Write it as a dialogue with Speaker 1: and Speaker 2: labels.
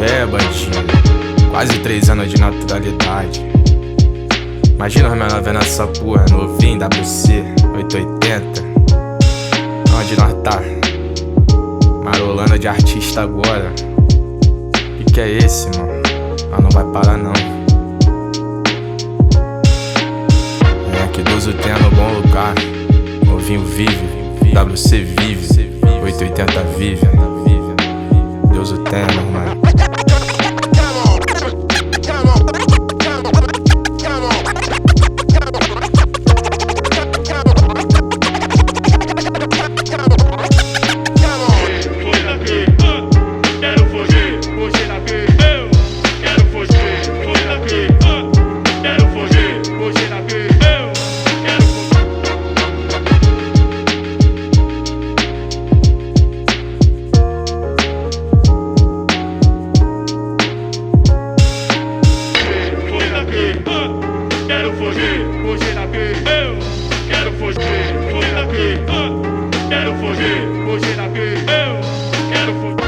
Speaker 1: É, Quase três anos de naturalidade. Imagina nós menor vendo essa porra, novinho, WC, 880. Onde nós tá? Marolando de artista agora. Que que é esse, mano? Nós não vai parar não. Isso tem no bom lugar. Ovinho vive, WC vive, 880 vive.
Speaker 2: Quero fugir, fugir daqui. Eu quero fugir, fugir daqui. Ah, quero fugir, fugir daqui. Eu quero fugir.